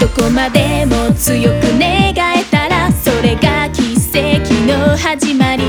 どこまでも強く願えたらそれが奇跡の始まり。